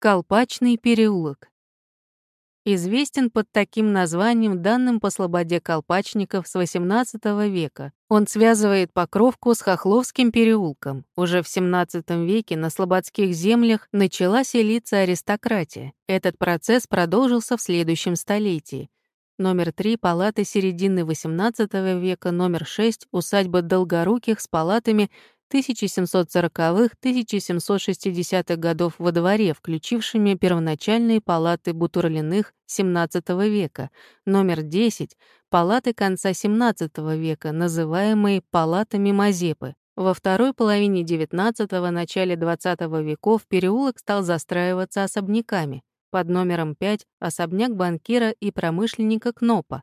Колпачный переулок. Известен под таким названием данным по слободе колпачников с XVIII века. Он связывает Покровку с Хохловским переулком. Уже в XVII веке на слободских землях начала селиться аристократия. Этот процесс продолжился в следующем столетии. Номер 3 — палаты середины XVIII века, номер 6 — усадьба Долгоруких с палатами 1740-1760-х годов во дворе, включившими первоначальные палаты Бутурлиных XVII века, номер 10 — палаты конца XVII века, называемые палатами Мазепы. Во второй половине XIX – начале XX веков переулок стал застраиваться особняками. Под номером 5 — особняк банкира и промышленника Кнопа.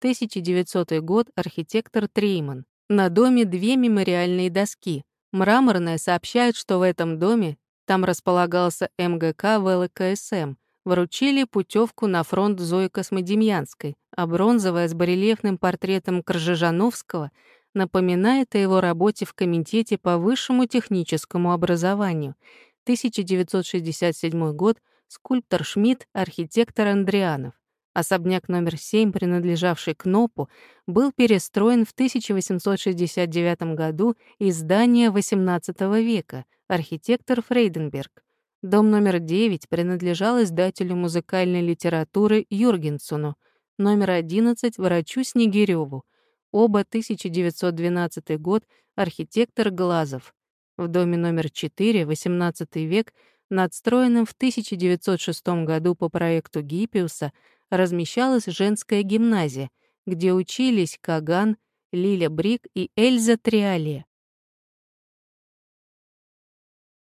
1900 год — архитектор Трейман. На доме две мемориальные доски. Мраморная сообщает, что в этом доме, там располагался МГК ВЛКСМ, вручили путевку на фронт Зои Космодемьянской, а бронзовая с барельефным портретом Кржижановского напоминает о его работе в Комитете по высшему техническому образованию. 1967 год, скульптор Шмидт, архитектор Андрианов. Особняк номер 7, принадлежавший Кнопу, был перестроен в 1869 году из здания XVIII века, архитектор Фрейденберг. Дом номер 9 принадлежал издателю музыкальной литературы Юргенсону, номер 11 — врачу Снегирёву, оба 1912 год, архитектор Глазов. В доме номер 4, XVIII век, надстроенном в 1906 году по проекту Гиппиуса, размещалась женская гимназия, где учились Каган, Лиля Брик и Эльза Триале.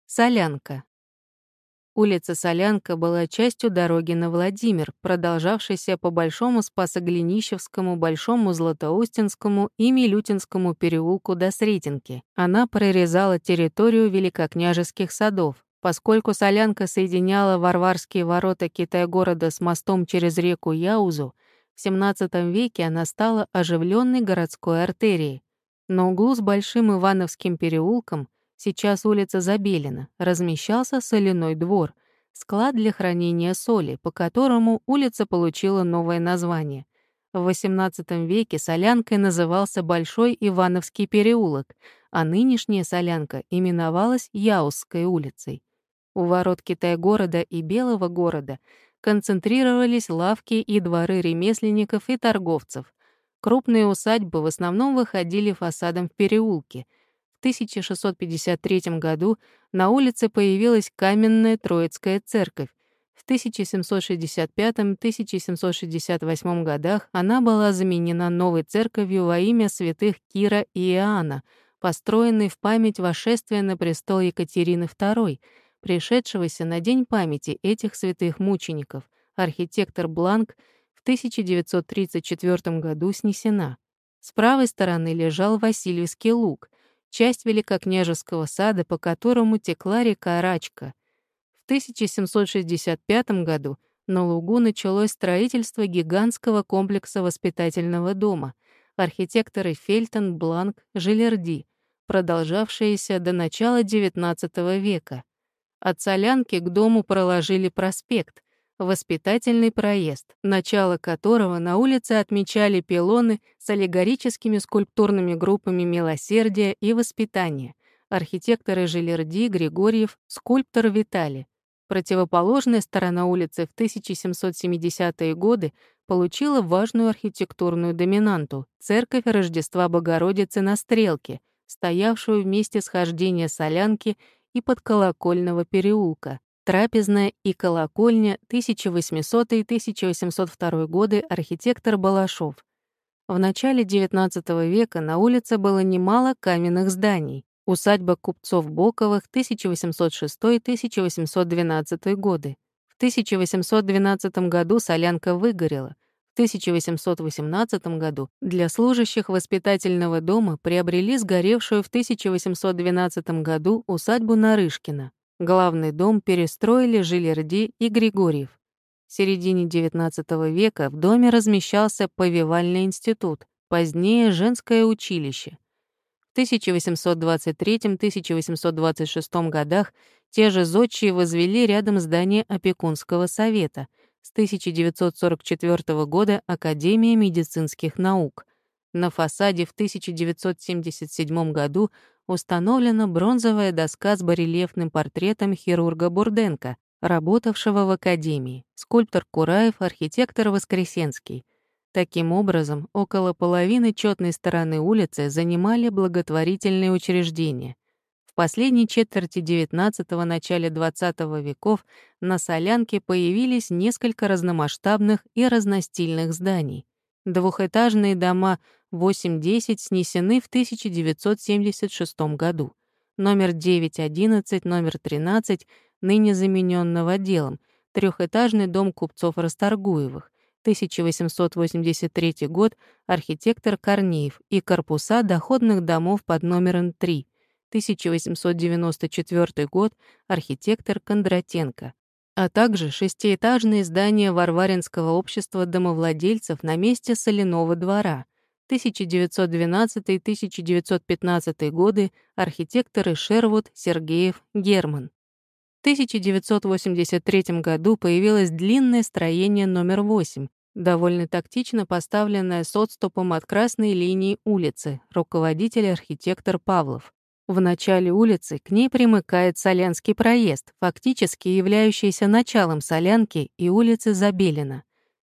Солянка. Улица Солянка была частью дороги на Владимир, продолжавшейся по Большому Спасоглинищевскому, Большому Златоустинскому и Милютинскому переулку до Сретенки. Она прорезала территорию великокняжеских садов. Поскольку солянка соединяла Варварские ворота Китай-города с мостом через реку Яузу, в XVII веке она стала оживленной городской артерией. На углу с Большим Ивановским переулком, сейчас улица Забелина, размещался соляной двор, склад для хранения соли, по которому улица получила новое название. В XVIII веке солянкой назывался Большой Ивановский переулок, а нынешняя солянка именовалась Яузской улицей. У ворот Китай-города и Белого города концентрировались лавки и дворы ремесленников и торговцев. Крупные усадьбы в основном выходили фасадом в переулке. В 1653 году на улице появилась каменная Троицкая церковь. В 1765-1768 годах она была заменена новой церковью во имя святых Кира и Иоанна, построенной в память вошествия на престол Екатерины II — пришедшегося на День памяти этих святых мучеников, архитектор Бланк в 1934 году снесена. С правой стороны лежал Васильевский луг, часть Великокняжеского сада, по которому текла река Рачка. В 1765 году на лугу началось строительство гигантского комплекса воспитательного дома, архитекторы Фельтон, Бланк, Жилерди, продолжавшееся до начала XIX века. От Солянки к дому проложили проспект, воспитательный проезд, начало которого на улице отмечали пилоны с аллегорическими скульптурными группами милосердия и воспитания, архитекторы Жилерди, Григорьев, скульптор Витали. Противоположная сторона улицы в 1770-е годы получила важную архитектурную доминанту — церковь Рождества Богородицы на Стрелке, стоявшую вместе с хождения Солянки и подколокольного переулка, трапезная и колокольня 1800-1802 годы архитектор Балашов. В начале XIX века на улице было немало каменных зданий. Усадьба купцов Боковых 1806-1812 годы. В 1812 году солянка выгорела — 1818 году для служащих воспитательного дома приобрели сгоревшую в 1812 году усадьбу Нарышкина. Главный дом перестроили Жилерди и Григорьев. В середине XIX века в доме размещался повивальный институт, позднее женское училище. В 1823-1826 годах те же зодчие возвели рядом здание опекунского совета, с 1944 года Академия медицинских наук. На фасаде в 1977 году установлена бронзовая доска с барельефным портретом хирурга Бурденко, работавшего в Академии, скульптор Кураев, архитектор Воскресенский. Таким образом, около половины четной стороны улицы занимали благотворительные учреждения. Последней четверти XIX – начале XX веков на Солянке появились несколько разномасштабных и разностильных зданий. Двухэтажные дома 8-10 снесены в 1976 году. Номер 9-11, номер 13 ныне заменен новоделом, трехэтажный дом купцов Расторгуевых, 1883 год, архитектор Корнеев и корпуса доходных домов под номером 3, 1894 год, архитектор Кондратенко, а также шестиэтажные здания Варваринского общества домовладельцев на месте соляного двора, 1912-1915 годы, архитекторы Шервуд, Сергеев, Герман. 1983 году появилось длинное строение номер 8, довольно тактично поставленное с отступом от красной линии улицы, руководитель архитектор Павлов. В начале улицы к ней примыкает Солянский проезд, фактически являющийся началом Солянки и улицы Забелина.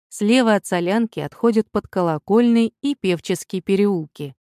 Слева от Солянки отходят под Колокольный и Певческий переулки.